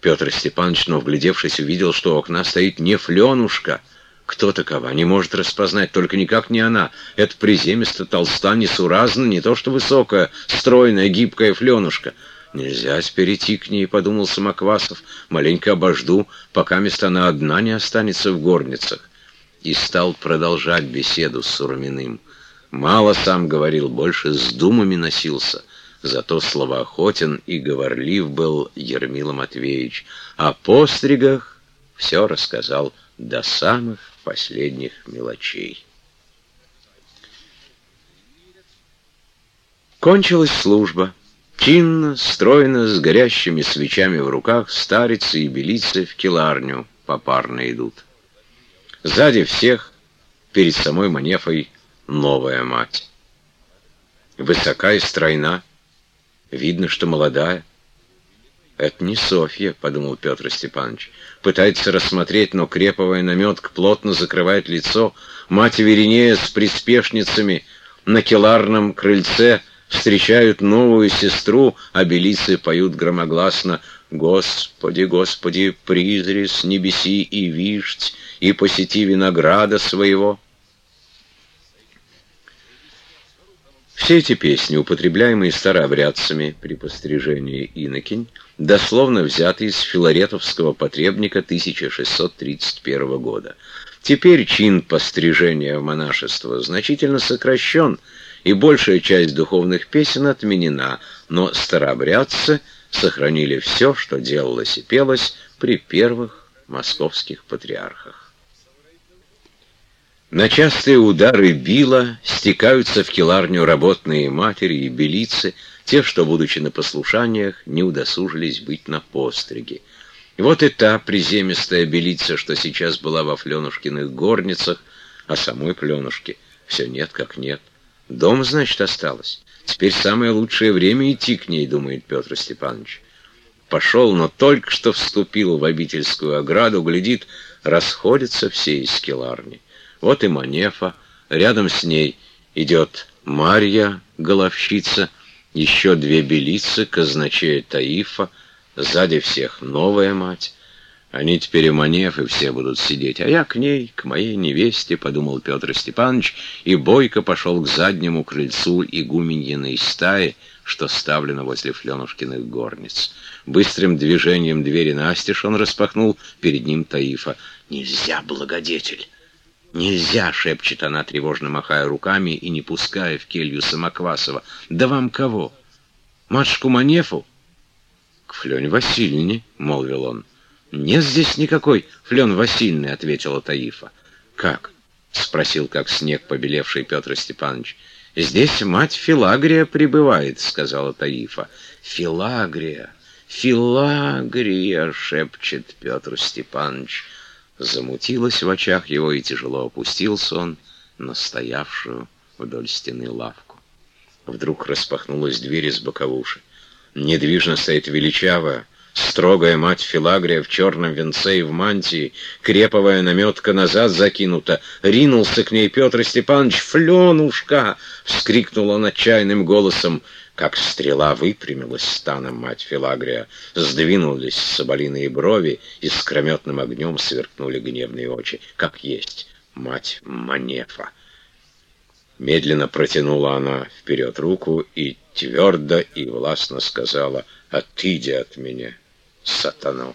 Петр Степанович, но, вглядевшись, увидел, что у окна стоит не Фленушка. Кто такова? Не может распознать, только никак не она. Это приземисто, толста, несуразна, не то что высокая, стройная, гибкая Фленушка. Нельзя перейти к ней, подумал Самоквасов. Маленько обожду, пока место она одна не останется в горницах. И стал продолжать беседу с Сурминым. Мало сам говорил, больше с думами носился. Зато словоохотен и говорлив был Ермила Матвеевич. О постригах все рассказал до самых последних мелочей. Кончилась служба. Чинно, стройно, с горящими свечами в руках, старицы и белицы в келарню попарно идут. Сзади всех, перед самой Манефой, новая мать. Высока и стройна, видно, что молодая. «Это не Софья», — подумал Петр Степанович. Пытается рассмотреть, но креповая наметка плотно закрывает лицо. Мать Веринея с приспешницами на келарном крыльце встречают новую сестру, а белицы поют громогласно «Господи, Господи, призри с небеси и вишть, и посети винограда своего». Все эти песни, употребляемые старообрядцами при пострижении инокинь, дословно взяты из филаретовского потребника 1631 года. Теперь чин пострижения в монашество значительно сокращен, и большая часть духовных песен отменена, но старообрядцы сохранили все, что делалось и пелось при первых московских патриархах. На частые удары била стекаются в келарню работные матери и белицы, те, что, будучи на послушаниях, не удосужились быть на постриге. Вот и та приземистая белица, что сейчас была во Фленушкиных горницах, а самой Пленушки все нет как нет. Дом, значит, осталось. Теперь самое лучшее время идти к ней, думает Петр Степанович. Пошел, но только что вступил в обительскую ограду, глядит, расходятся все из келарни. Вот и Манефа. Рядом с ней идет Марья, головщица, еще две белицы, казначея Таифа, сзади всех новая мать. Они теперь и Манефы все будут сидеть, а я к ней, к моей невесте, подумал Петр Степанович, и бойко пошел к заднему крыльцу игуменьиной стаи, что ставлено возле Фленушкиных горниц. Быстрым движением двери настежь он распахнул, перед ним Таифа. «Нельзя, благодетель!» «Нельзя!» — шепчет она, тревожно махая руками и не пуская в келью Самоквасова. «Да вам кого? Матушку Манефу?» «К Флёне Васильевне», — молвил он. «Нет здесь никакой Флён Васильевны», — ответила Таифа. «Как?» — спросил, как снег побелевший Петр Степанович. «Здесь мать Филагрия прибывает», — сказала Таифа. «Филагрия! Филагрия!» — шепчет Петр Степанович. Замутилось в очах его, и тяжело опустился он на стоявшую вдоль стены лавку. Вдруг распахнулась дверь из боковуши. Недвижно стоит величавая, строгая мать Филагрия в черном венце и в мантии, креповая наметка назад закинута. Ринулся к ней Петр Степанович. «Фленушка!» — вскрикнул он отчаянным голосом. Как стрела выпрямилась станом мать Филагрия, сдвинулись соболиные брови, и с крометным огнем сверкнули гневные очи. Как есть мать Манефа. Медленно протянула она вперед руку и твердо и властно сказала «Отыди от меня, сатану!»